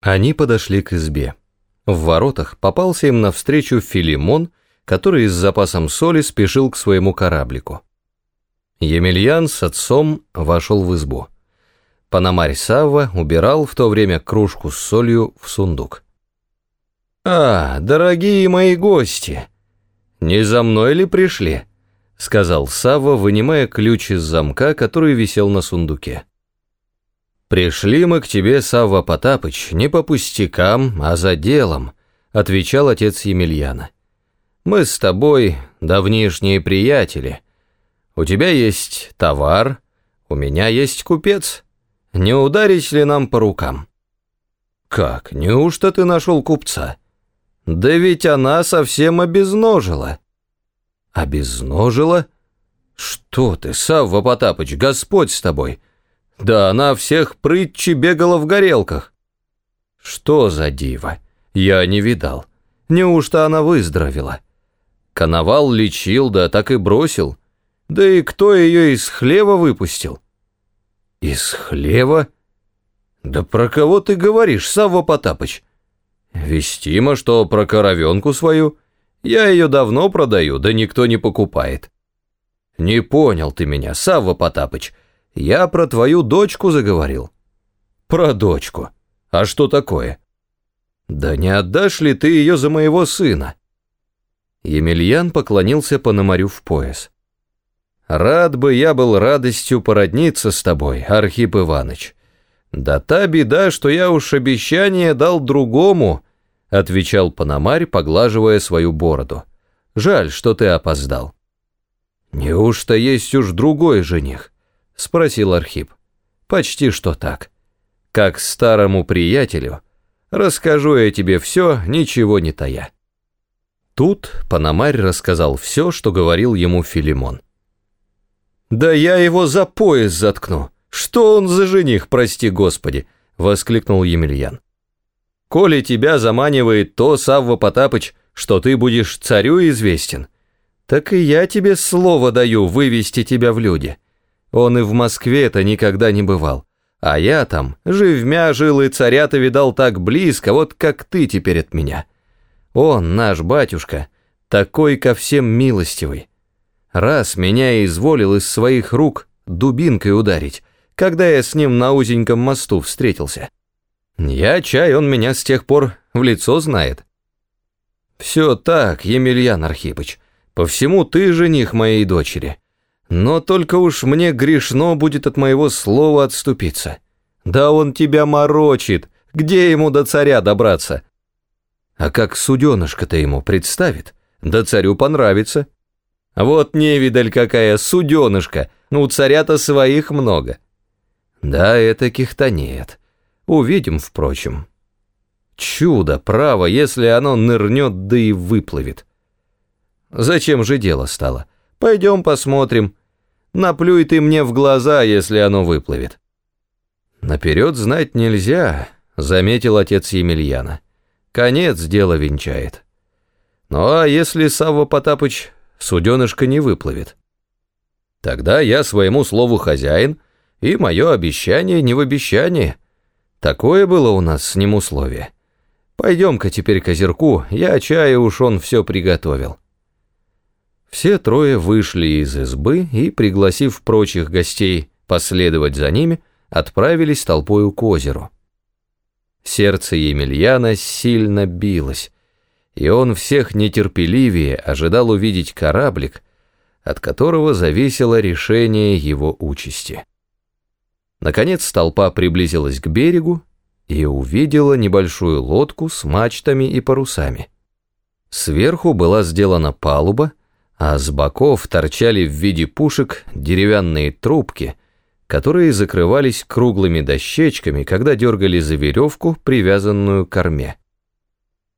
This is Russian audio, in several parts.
Они подошли к избе. В воротах попался им навстречу Филимон, который с запасом соли спешил к своему кораблику. Емельян с отцом вошел в избу. Панамарь Савва убирал в то время кружку с солью в сундук. «А, дорогие мои гости, не за мной ли пришли?» — сказал Савва, вынимая ключ из замка, который висел на сундуке. «Пришли мы к тебе, Савва Потапыч, не по пустякам, а за делом», — отвечал отец Емельяна. «Мы с тобой давнишние приятели. У тебя есть товар, у меня есть купец. Не ударить ли нам по рукам?» «Как, неужто ты нашел купца?» «Да ведь она совсем обезножила». «Обезножила? Что ты, Савва Потапыч, Господь с тобой!» Да она всех прытчи бегала в горелках. Что за диво? Я не видал. Неужто она выздоровела? Коновал лечил, да так и бросил. Да и кто ее из хлева выпустил? Из хлева? Да про кого ты говоришь, Савва Потапыч? Вестимо, что про коровенку свою. Я ее давно продаю, да никто не покупает. Не понял ты меня, Савва Потапыч. Я про твою дочку заговорил. Про дочку. А что такое? Да не отдашь ли ты ее за моего сына? Емельян поклонился Пономарю в пояс. Рад бы я был радостью породниться с тобой, Архип Иваныч. Да та беда, что я уж обещание дал другому, отвечал Пономарь, поглаживая свою бороду. Жаль, что ты опоздал. Неужто есть уж другой жених? Спросил Архип. Почти что так. Как старому приятелю, расскажу я тебе все, ничего не тая. Тут Панамарь рассказал все, что говорил ему Филимон. «Да я его за пояс заткну! Что он за жених, прости господи!» — воскликнул Емельян. «Коли тебя заманивает то, Савва Потапыч, что ты будешь царю известен, так и я тебе слово даю вывести тебя в люди. Он и в Москве-то никогда не бывал. А я там живмя жил и царя-то видал так близко, вот как ты теперь от меня. Он, наш батюшка, такой ко всем милостивый. Раз меня изволил из своих рук дубинкой ударить, когда я с ним на узеньком мосту встретился. Я чай, он меня с тех пор в лицо знает. Все так, Емельян Архипыч, по всему ты жених моей дочери. Но только уж мне грешно будет от моего слова отступиться. Да он тебя морочит, где ему до царя добраться? А как суденышко-то ему представит, да царю понравится. Вот невидаль какая суденышка, ну у царя-то своих много. Да, этаких-то нет. Увидим, впрочем. Чудо, право, если оно нырнет, да и выплывет. Зачем же дело стало? Пойдем посмотрим, Наплюй ты мне в глаза, если оно выплывет». «Наперед знать нельзя», — заметил отец Емельяна. «Конец дело венчает». «Ну а если Савва Потапыч суденышко не выплывет?» «Тогда я своему слову хозяин, и мое обещание не в обещании. Такое было у нас с ним условие. Пойдем-ка теперь к озерку, я чая уж он все приготовил». Все трое вышли из избы и, пригласив прочих гостей последовать за ними, отправились толпою к озеру. Сердце Емельяна сильно билось, и он всех нетерпеливее ожидал увидеть кораблик, от которого зависело решение его участи. Наконец толпа приблизилась к берегу и увидела небольшую лодку с мачтами и парусами. Сверху была сделана палуба, а с боков торчали в виде пушек деревянные трубки, которые закрывались круглыми дощечками, когда дергали за веревку, привязанную к корме.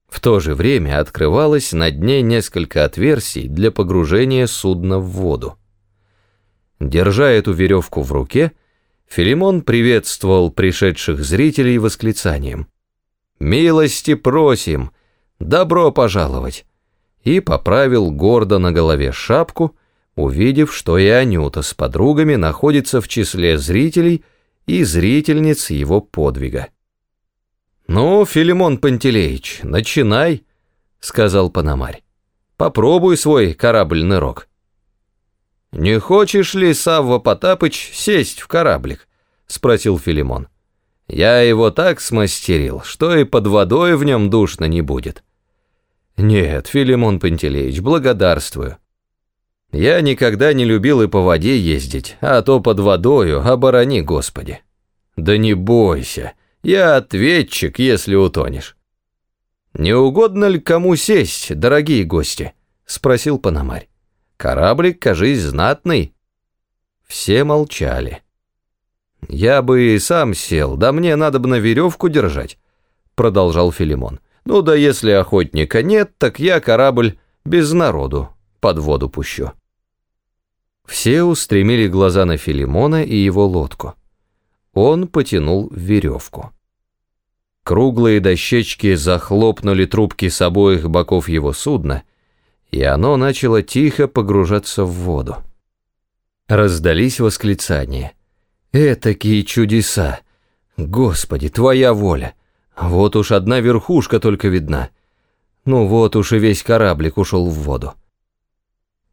В то же время открывалось на дне несколько отверстий для погружения судна в воду. Держа эту веревку в руке, Филимон приветствовал пришедших зрителей восклицанием. «Милости просим! Добро пожаловать!» И поправил гордо на голове шапку, увидев, что и Анюта с подругами находится в числе зрителей и зрительниц его подвига. «Ну, Филимон Пантелеич, начинай», — сказал Пономарь. «Попробуй свой корабль-нырок». «Не хочешь ли, Савва Потапыч, сесть в кораблик?» — спросил Филимон. «Я его так смастерил, что и под водой в нем душно не будет». «Нет, Филимон Пантелеич, благодарствую. Я никогда не любил и по воде ездить, а то под водою, оборони Господи». «Да не бойся, я ответчик, если утонешь». «Не угодно ли кому сесть, дорогие гости?» — спросил Пономарь. Кораблик, кажись, знатный». Все молчали. «Я бы и сам сел, да мне надо бы на веревку держать», — продолжал Филимон. «Ну да если охотника нет, так я корабль без народу под воду пущу». Все устремили глаза на Филимона и его лодку. Он потянул веревку. Круглые дощечки захлопнули трубки с обоих боков его судна, и оно начало тихо погружаться в воду. Раздались восклицания. «Этакие чудеса! Господи, твоя воля! Вот уж одна верхушка только видна. Ну вот уж и весь кораблик ушел в воду».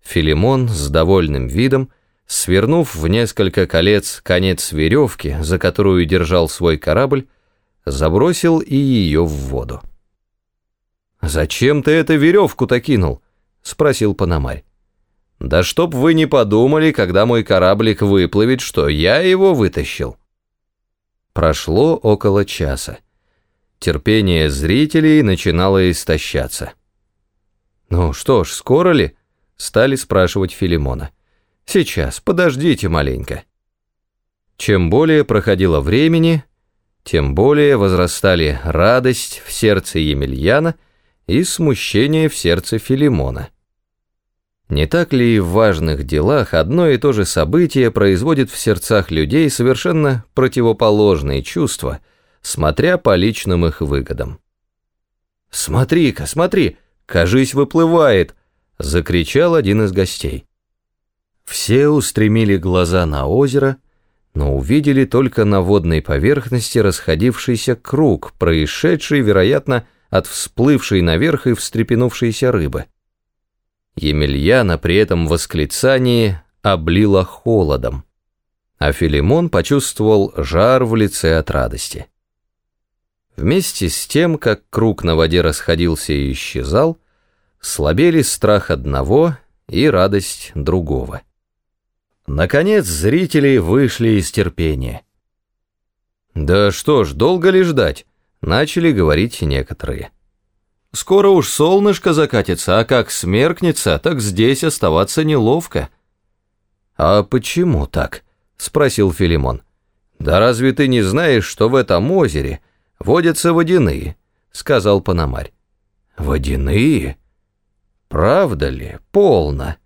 Филимон с довольным видом, свернув в несколько колец конец веревки, за которую держал свой корабль, забросил и ее в воду. «Зачем ты эту веревку-то кинул?» — спросил Пономарь. «Да чтоб вы не подумали, когда мой кораблик выплывет, что я его вытащил». Прошло около часа. Терпение зрителей начинало истощаться. «Ну что ж, скоро ли?» — стали спрашивать Филимона. «Сейчас, подождите маленько». Чем более проходило времени, тем более возрастали радость в сердце Емельяна — и смущение в сердце Филимона. Не так ли и в важных делах одно и то же событие производит в сердцах людей совершенно противоположные чувства, смотря по личным их выгодам? «Смотри-ка, смотри, кажись, выплывает!» — закричал один из гостей. Все устремили глаза на озеро, но увидели только на водной поверхности расходившийся круг, происшедший, вероятно, от всплывшей наверх и встрепенувшейся рыбы. Емельяна при этом восклицании облила холодом, а Филимон почувствовал жар в лице от радости. Вместе с тем, как круг на воде расходился и исчезал, слабели страх одного и радость другого. Наконец зрители вышли из терпения. «Да что ж, долго ли ждать?» начали говорить некоторые. «Скоро уж солнышко закатится, а как смеркнется, так здесь оставаться неловко». «А почему так?» — спросил Филимон. «Да разве ты не знаешь, что в этом озере водятся водяные?» — сказал Пономарь. «Водяные? Правда ли? Полно.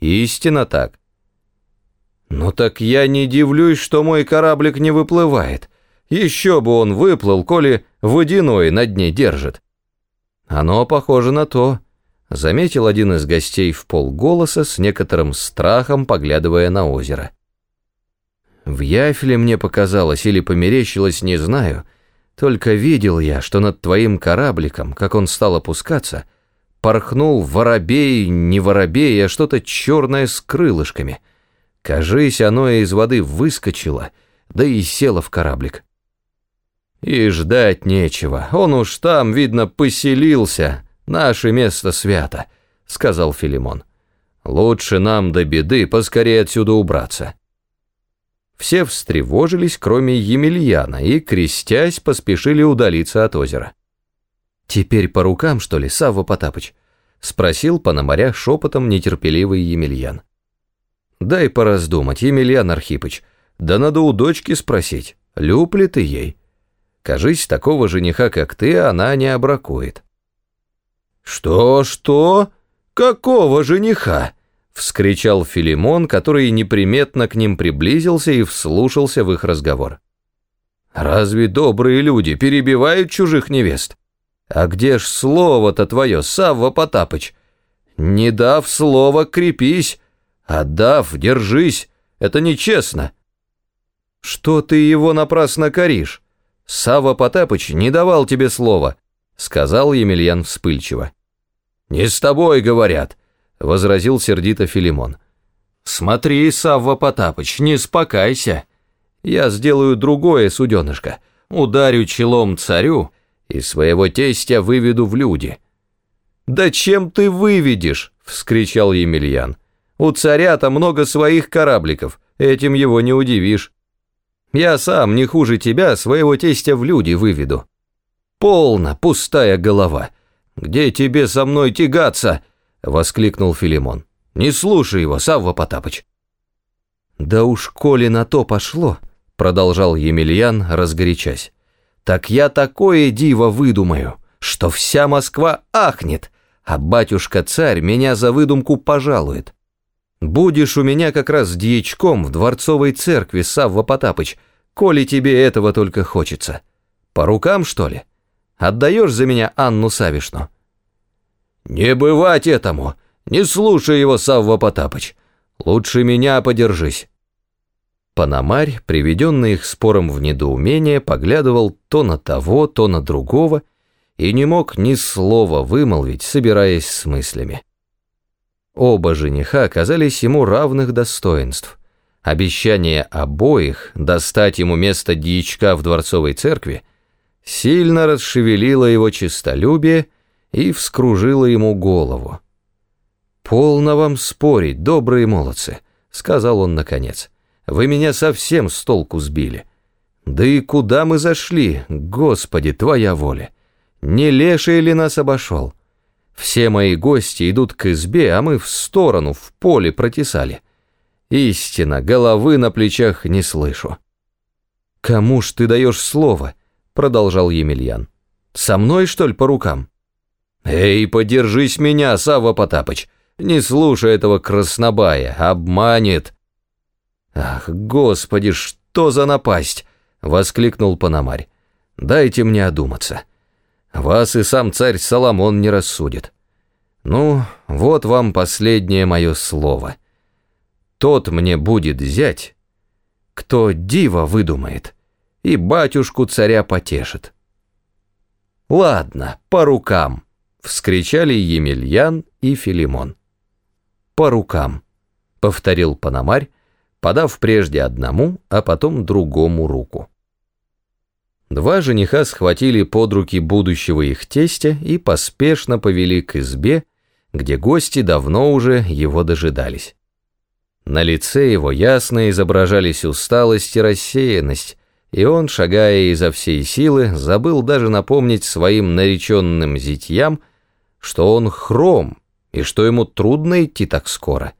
Истинно так». «Ну так я не дивлюсь, что мой кораблик не выплывает. Еще бы он выплыл, коли водяной на дне держит. Оно похоже на то, заметил один из гостей в полголоса с некоторым страхом, поглядывая на озеро. В Яфеле мне показалось или померещилось, не знаю, только видел я, что над твоим корабликом, как он стал опускаться, порхнул воробей, не воробей, а что-то черное с крылышками. Кажись, оно из воды выскочило, да и село в кораблик. И ждать нечего, он уж там, видно, поселился, наше место свято, сказал Филимон. Лучше нам до беды поскорее отсюда убраться. Все встревожились, кроме Емельяна, и, крестясь, поспешили удалиться от озера. «Теперь по рукам, что ли, Савва Потапыч?» — спросил Пономаря шепотом нетерпеливый Емельян. «Дай пораздумать, Емельян Архипыч, да надо у дочки спросить, люб ли ты ей?» Кажись, такого жениха, как ты, она не обракует». «Что, что? Какого жениха?» — вскричал Филимон, который неприметно к ним приблизился и вслушался в их разговор. «Разве добрые люди перебивают чужих невест? А где ж слово-то твое, Савва Потапыч? Не дав слова, крепись, а дав, держись, это нечестно». «Что ты его напрасно коришь?» Сава Потапыч не давал тебе слова», — сказал Емельян вспыльчиво. «Не с тобой, говорят», — возразил сердито Филимон. «Смотри, Савва Потапыч, не спокайся. Я сделаю другое, суденышко. Ударю челом царю и своего тестя выведу в люди». «Да чем ты выведешь?» — вскричал Емельян. «У царя-то много своих корабликов, этим его не удивишь». Я сам не хуже тебя своего тестя в люди выведу. Полно, пустая голова. Где тебе со мной тягаться? Воскликнул Филимон. Не слушай его, Савва Потапыч. Да уж, коли на то пошло, продолжал Емельян, разгорячась. Так я такое диво выдумаю, что вся Москва ахнет, а батюшка-царь меня за выдумку пожалует. Будешь у меня как раз дьячком в дворцовой церкви, Савва Потапыч, коли тебе этого только хочется. По рукам, что ли? Отдаешь за меня Анну Савишну?» «Не бывать этому! Не слушай его, Савва Потапыч! Лучше меня подержись!» Панамарь, приведенный их спором в недоумение, поглядывал то на того, то на другого и не мог ни слова вымолвить, собираясь с мыслями. Оба жениха оказались ему равных достоинств. Обещание обоих достать ему место дьячка в дворцовой церкви сильно расшевелило его честолюбие и вскружило ему голову. «Полно вам спорить, добрые молодцы», — сказал он наконец. «Вы меня совсем с толку сбили. Да и куда мы зашли, Господи, твоя воля? Не леший ли нас обошел?» Все мои гости идут к избе, а мы в сторону, в поле протесали. Истина, головы на плечах не слышу. «Кому ж ты даешь слово?» — продолжал Емельян. «Со мной, что ли, по рукам?» «Эй, подержись меня, Савва Потапыч! Не слушай этого краснобая, обманет!» «Ах, господи, что за напасть!» — воскликнул Пономарь. «Дайте мне одуматься». Вас и сам царь Соломон не рассудит. Ну, вот вам последнее мое слово. Тот мне будет зять, кто диво выдумает, и батюшку царя потешит. Ладно, по рукам, вскричали Емельян и Филимон. По рукам, повторил Пономарь, подав прежде одному, а потом другому руку. Два жениха схватили под руки будущего их тестя и поспешно повели к избе, где гости давно уже его дожидались. На лице его ясно изображались усталость и рассеянность, и он, шагая изо всей силы, забыл даже напомнить своим нареченным зятьям, что он хром и что ему трудно идти так скоро.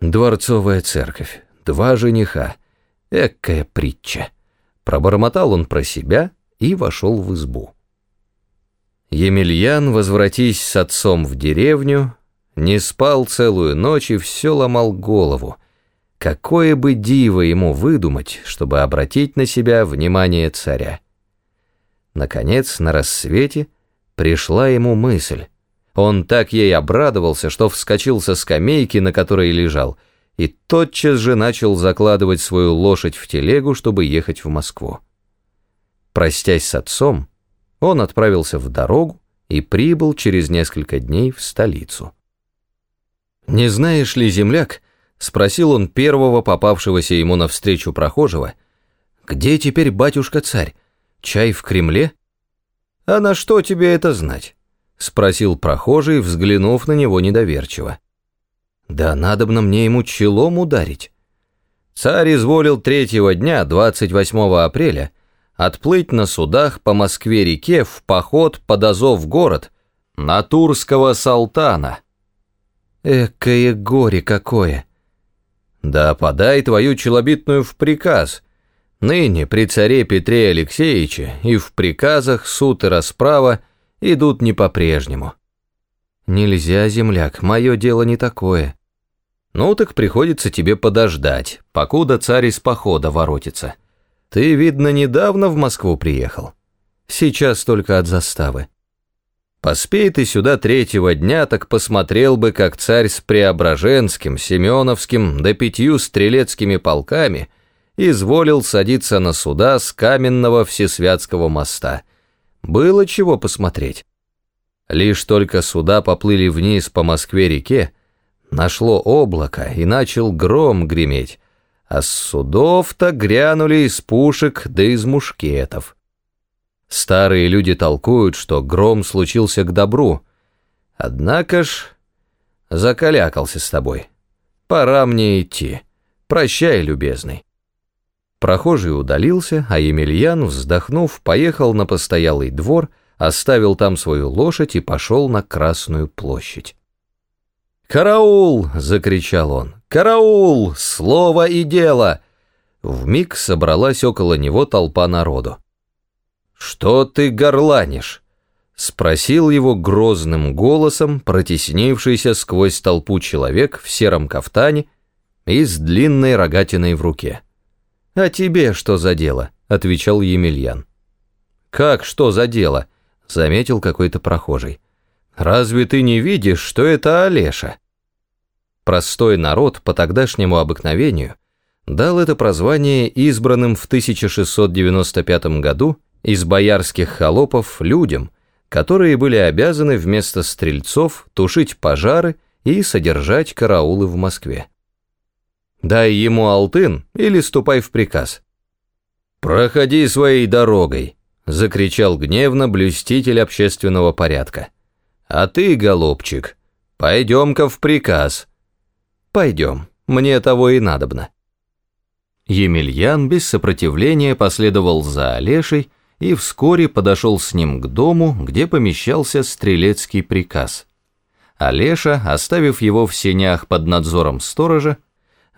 Дворцовая церковь, два жениха, экая притча. Пробормотал он про себя и вошел в избу. Емельян, возвратись с отцом в деревню, не спал целую ночь и все ломал голову. Какое бы диво ему выдумать, чтобы обратить на себя внимание царя. Наконец, на рассвете пришла ему мысль. Он так ей обрадовался, что вскочил со скамейки, на которой лежал, и тотчас же начал закладывать свою лошадь в телегу, чтобы ехать в Москву. Простясь с отцом, он отправился в дорогу и прибыл через несколько дней в столицу. «Не знаешь ли, земляк?» — спросил он первого попавшегося ему навстречу прохожего. «Где теперь батюшка-царь? Чай в Кремле?» «А на что тебе это знать?» — спросил прохожий, взглянув на него недоверчиво. Да надобно мне ему челом ударить. Царь изволил третьего дня, 28 апреля, отплыть на судах по Москве-реке в поход под Азов город на Турского Салтана. Экое горе какое! Да подай твою челобитную в приказ. Ныне при царе Петре Алексеевиче и в приказах суд и расправа идут не по-прежнему. Нельзя, земляк, мое дело не такое. Ну так приходится тебе подождать, покуда царь из похода воротится. Ты, видно, недавно в Москву приехал. Сейчас только от заставы. Поспей ты сюда третьего дня, так посмотрел бы, как царь с Преображенским, Семеновским да пятью стрелецкими полками изволил садиться на суда с каменного Всесвятского моста. Было чего посмотреть. Лишь только суда поплыли вниз по Москве-реке, нашло облако и начал гром греметь, а с судов-то грянули из пушек да из мушкетов. Старые люди толкуют, что гром случился к добру, однако ж закалякался с тобой. Пора мне идти. Прощай, любезный. Прохожий удалился, а Емельян, вздохнув, поехал на постоялый двор, оставил там свою лошадь и пошел на Красную площадь. «Караул!» — закричал он. «Караул! Слово и дело!» Вмиг собралась около него толпа народу. «Что ты горланишь?» — спросил его грозным голосом протеснившийся сквозь толпу человек в сером кафтане и с длинной рогатиной в руке. «А тебе что за дело?» — отвечал Емельян. «Как что за дело?» — заметил какой-то прохожий. «Разве ты не видишь, что это Олеша?» Простой народ по тогдашнему обыкновению дал это прозвание избранным в 1695 году из боярских холопов людям, которые были обязаны вместо стрельцов тушить пожары и содержать караулы в Москве. Дай ему алтын или ступай в приказ. «Проходи своей дорогой», — закричал гневно блюститель общественного порядка. «А ты, голубчик, пойдем-ка в приказ». «Пойдем, мне того и надобно». Емельян без сопротивления последовал за Олешей и вскоре подошел с ним к дому, где помещался стрелецкий приказ. Олеша, оставив его в сенях под надзором сторожа,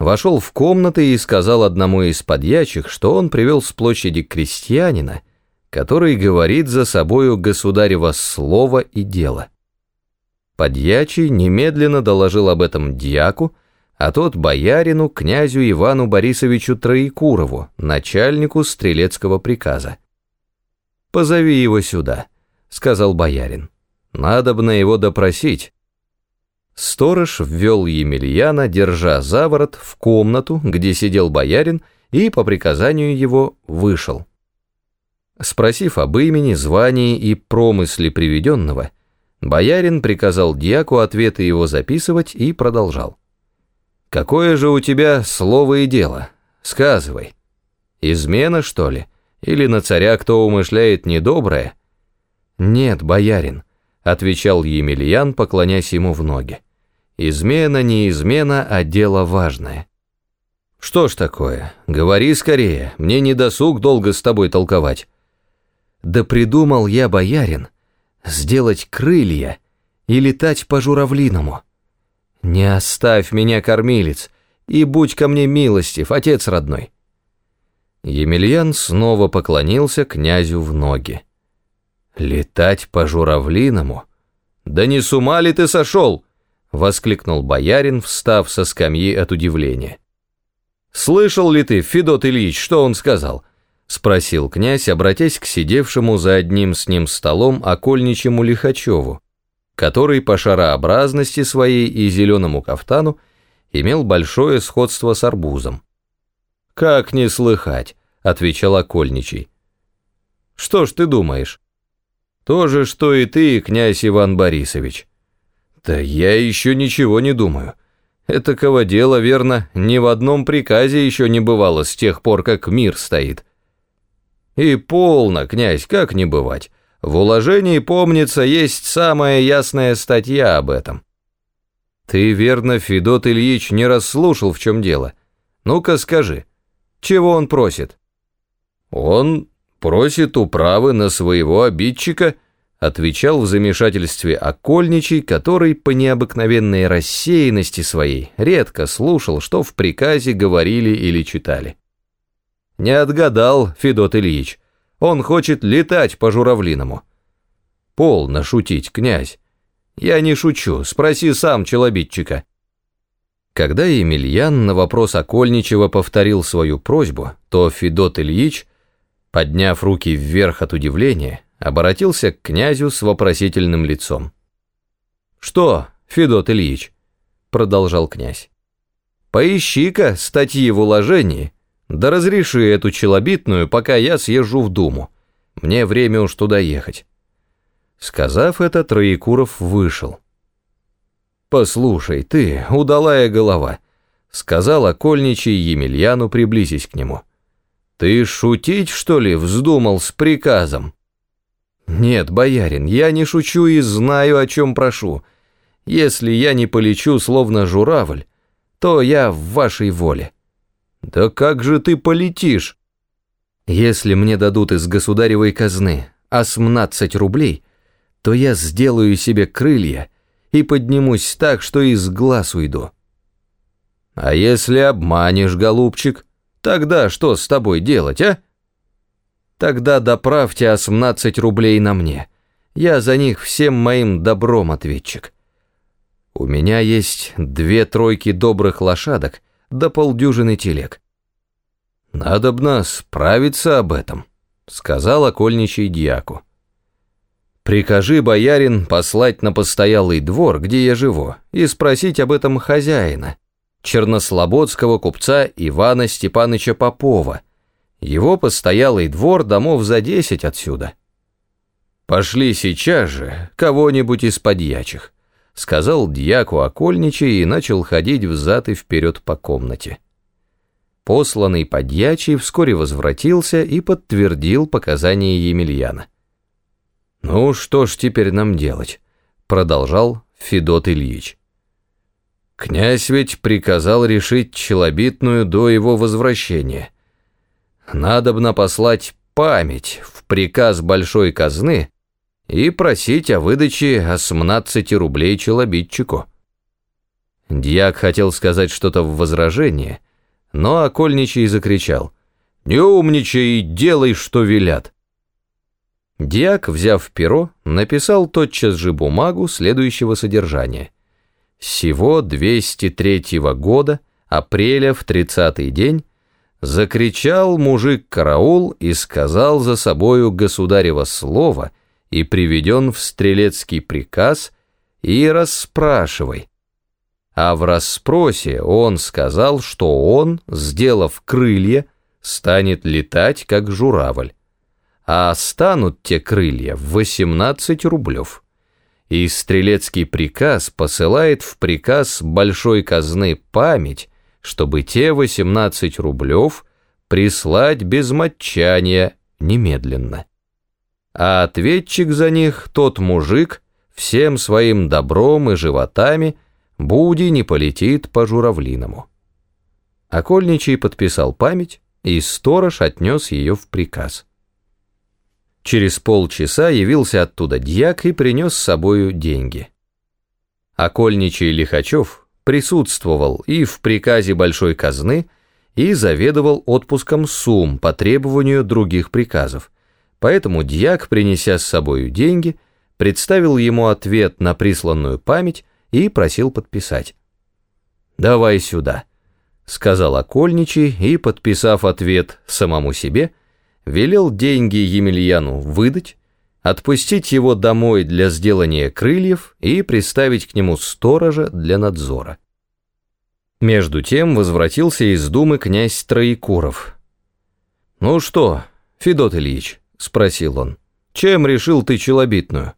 вошел в комнаты и сказал одному из подьячих, что он привел с площади крестьянина, который говорит за собою государево слово и дело. Подьячий немедленно доложил об этом дьяку, а тот боярину, князю Ивану Борисовичу Троекурову, начальнику стрелецкого приказа. «Позови его сюда», — сказал боярин. «Надобно его допросить, Сторож ввел Емельяна, держа за ворот, в комнату, где сидел боярин, и по приказанию его вышел. Спросив об имени, звании и промысле приведенного, боярин приказал дьяку ответы его записывать и продолжал. «Какое же у тебя слово и дело? Сказывай. Измена, что ли? Или на царя кто умышляет недоброе?» «Нет, боярин», — отвечал Емельян, поклонясь ему в ноги. «Измена не измена, а дело важное». «Что ж такое? Говори скорее, мне не досуг долго с тобой толковать». «Да придумал я, боярин, сделать крылья и летать по журавлиному. Не оставь меня, кормилец, и будь ко мне милостив, отец родной». Емельян снова поклонился князю в ноги. «Летать по журавлиному? Да не с ума ли ты сошел?» — воскликнул боярин, встав со скамьи от удивления. «Слышал ли ты, Федот Ильич, что он сказал?» — спросил князь, обратясь к сидевшему за одним с ним столом окольничему Лихачеву, который по шарообразности своей и зеленому кафтану имел большое сходство с арбузом. «Как не слыхать?» — отвечал окольничий. «Что ж ты думаешь?» То же, что и ты, князь Иван Борисович. Да я еще ничего не думаю. Этакого дела, верно, ни в одном приказе еще не бывало с тех пор, как мир стоит. И полно, князь, как не бывать. В уложении, помнится, есть самая ясная статья об этом. Ты, верно, Федот Ильич, не расслушал, в чем дело. Ну-ка скажи, чего он просит? Он просит управы на своего обидчика, отвечал в замешательстве окольничий, который по необыкновенной рассеянности своей редко слушал, что в приказе говорили или читали. Не отгадал Федот Ильич, он хочет летать по журавлиному. Полно шутить, князь. Я не шучу, спроси сам челобитчика. Когда Емельян на вопрос Окольничева повторил свою просьбу, то Федот Ильич Подняв руки вверх от удивления, обратился к князю с вопросительным лицом. «Что, Федот Ильич?» — продолжал князь. «Поищи-ка статьи в уложении, Да разреши эту челобитную, пока я съезжу в Думу. Мне время уж туда ехать». Сказав это, Троекуров вышел. «Послушай, ты, удалая голова», — сказал окольничий Емельяну, приблизясь к нему. «Ты шутить, что ли, вздумал с приказом?» «Нет, боярин, я не шучу и знаю, о чем прошу. Если я не полечу, словно журавль, то я в вашей воле». «Да как же ты полетишь?» «Если мне дадут из государевой казны осмнадцать рублей, то я сделаю себе крылья и поднимусь так, что из глаз уйду». «А если обманешь, голубчик, тогда что с тобой делать, а?» «Тогда доправьте осмнадцать рублей на мне. Я за них всем моим добром ответчик. У меня есть две тройки добрых лошадок, да полдюжины телег. «Надобно справиться об этом», — сказал окольничий дьяку. «Прикажи, боярин, послать на постоялый двор, где я живу, и спросить об этом хозяина, чернослободского купца Ивана Степаныча Попова. Его постоялый двор домов за десять отсюда». «Пошли сейчас же кого-нибудь из подьячих», — сказал дьяку окольничий и начал ходить взад и вперед по комнате. Посланный подьячий вскоре возвратился и подтвердил показания Емельяна. «Ну что ж теперь нам делать?» — продолжал Федот Ильич. «Князь ведь приказал решить челобитную до его возвращения. Надобно послать память в приказ большой казны и просить о выдаче 18 рублей челобитчику». Дьяк хотел сказать что-то в возражение — но окольничий закричал «Не умничай делай, что велят!» Диак, взяв перо, написал тотчас же бумагу следующего содержания. Всего 203 года, апреля в 30-й день, закричал мужик-караул и сказал за собою государево слово и приведен в стрелецкий приказ и расспрашивай, а в расспросе он сказал, что он, сделав крылья, станет летать, как журавль. А станут те крылья в 18 рублев. И стрелецкий приказ посылает в приказ большой казны память, чтобы те 18 рублев прислать без матчания немедленно. А ответчик за них, тот мужик, всем своим добром и животами – Буди не полетит по журавлиному. Окольничий подписал память, и сторож отнес ее в приказ. Через полчаса явился оттуда дьяк и принес с собою деньги. Окольничий Лихачев присутствовал и в приказе большой казны, и заведовал отпуском сумм по требованию других приказов, поэтому дьяк, принеся с собою деньги, представил ему ответ на присланную память и просил подписать. «Давай сюда», — сказал окольничий и, подписав ответ самому себе, велел деньги Емельяну выдать, отпустить его домой для сделания крыльев и приставить к нему сторожа для надзора. Между тем возвратился из думы князь Троекуров. «Ну что, Федот Ильич?» — спросил он. «Чем решил ты челобитную?»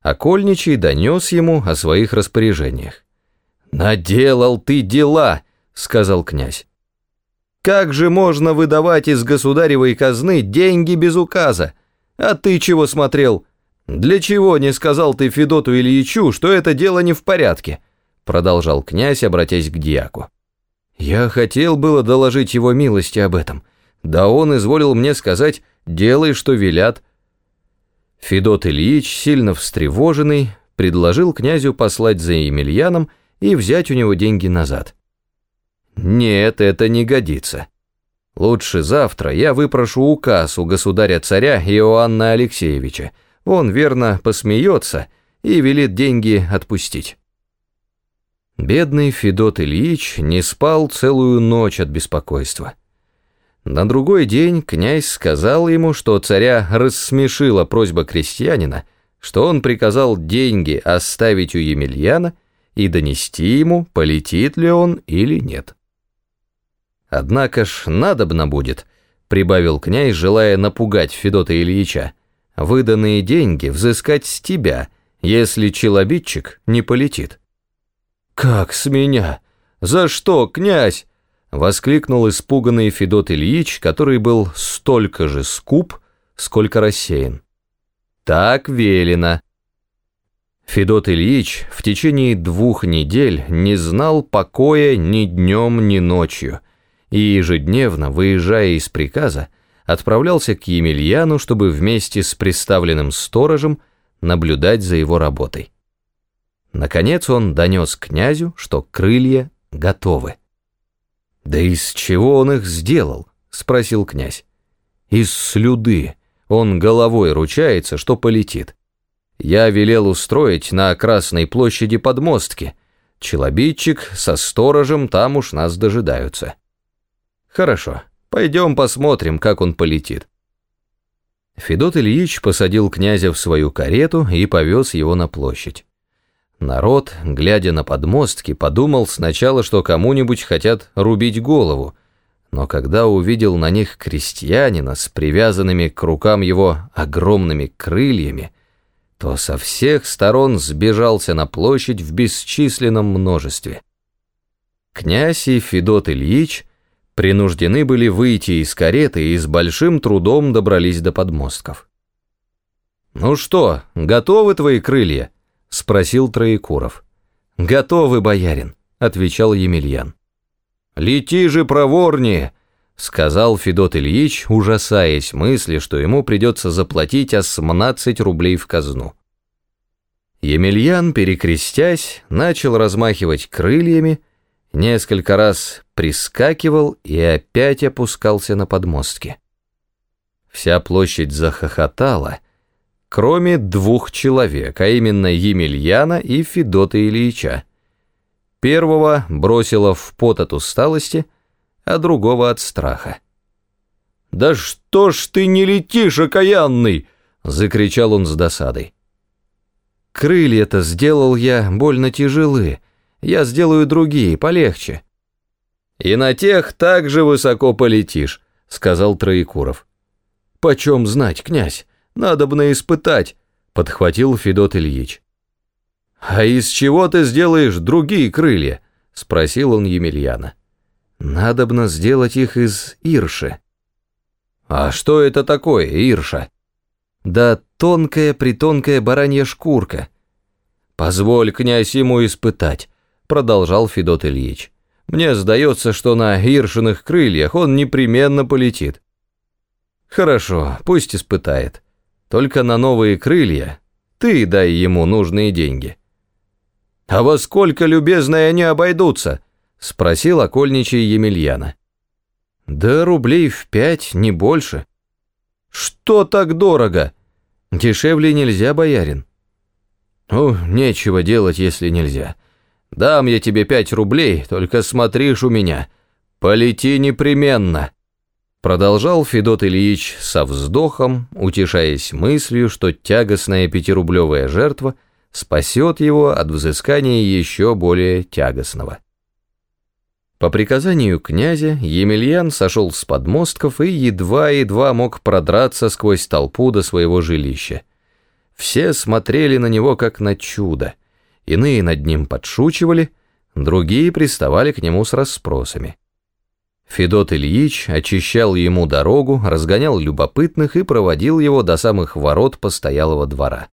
Окольничий донес ему о своих распоряжениях. «Наделал ты дела!» — сказал князь. «Как же можно выдавать из государевой казны деньги без указа? А ты чего смотрел? Для чего не сказал ты Федоту Ильичу, что это дело не в порядке?» Продолжал князь, обратясь к дьяку. «Я хотел было доложить его милости об этом. Да он изволил мне сказать, делай, что велят, Федот Ильич, сильно встревоженный, предложил князю послать за Емельяном и взять у него деньги назад. «Нет, это не годится. Лучше завтра я выпрошу указ у государя-царя Иоанна Алексеевича. Он, верно, посмеется и велит деньги отпустить». Бедный Федот Ильич не спал целую ночь от беспокойства. На другой день князь сказал ему, что царя рассмешила просьба крестьянина, что он приказал деньги оставить у Емельяна и донести ему, полетит ли он или нет. Однако ж надобно будет, прибавил князь, желая напугать Федота Ильича, выданные деньги взыскать с тебя, если челобитчик не полетит. «Как с меня? За что, князь?» — воскликнул испуганный Федот Ильич, который был столько же скуп, сколько рассеян. «Так велено». Федот Ильич в течение двух недель не знал покоя ни днем, ни ночью, и ежедневно, выезжая из приказа, отправлялся к Емельяну, чтобы вместе с представленным сторожем наблюдать за его работой. Наконец он донес князю, что крылья готовы. «Да из чего он их сделал?» — спросил князь. «Из слюды. Он головой ручается, что полетит. Я велел устроить на Красной площади подмостки. Челобитчик со сторожем там уж нас дожидаются. Хорошо, пойдем посмотрим, как он полетит. Федот Ильич посадил князя в свою карету и повез его на площадь. Народ, глядя на подмостки, подумал сначала, что кому-нибудь хотят рубить голову, но когда увидел на них крестьянина с привязанными к рукам его огромными крыльями, то со всех сторон сбежался на площадь в бесчисленном множестве. Князь и Федот Ильич принуждены были выйти из кареты и с большим трудом добрались до подмостков. «Ну что, готовы твои крылья?» — спросил Троекуров. «Готовы, боярин», — отвечал Емельян. «Лети же проворнее!» — сказал Федот Ильич, ужасаясь мысли, что ему придется заплатить осмнадцать рублей в казну. Емельян, перекрестясь, начал размахивать крыльями, несколько раз прискакивал и опять опускался на подмостки. Вся площадь захохотала, кроме двух человек, а именно Емельяна и Федота Ильича. Первого бросило в пот от усталости — а другого от страха. «Да что ж ты не летишь, окаянный!» — закричал он с досадой. «Крылья-то сделал я больно тяжелы, я сделаю другие, полегче». «И на тех также высоко полетишь», — сказал Троекуров. «Почем знать, князь? Надо бы испытать», — подхватил Федот Ильич. «А из чего ты сделаешь другие крылья?» — спросил он Емельяна. Надобно сделать их из ирши. А что это такое, ирша? Да тонкая-притонкая баранья шкурка. Позволь, князь, ему испытать, продолжал Федот Ильич. Мне сдается, что на иршиных крыльях он непременно полетит. Хорошо, пусть испытает. Только на новые крылья ты дай ему нужные деньги. А во сколько, любезные, они обойдутся? — спросил окольничий Емельяна. «Да рублей в пять, не больше». «Что так дорого?» «Дешевле нельзя, боярин». «Ну, нечего делать, если нельзя. Дам я тебе пять рублей, только смотришь у меня. Полети непременно». Продолжал Федот Ильич со вздохом, утешаясь мыслью, что тягостная пятирублевая жертва спасет его от взыскания еще более тягостного. По приказанию князя Емельян сошел с подмостков и едва-едва мог продраться сквозь толпу до своего жилища. Все смотрели на него как на чудо, иные над ним подшучивали, другие приставали к нему с расспросами. Федот Ильич очищал ему дорогу, разгонял любопытных и проводил его до самых ворот постоялого двора.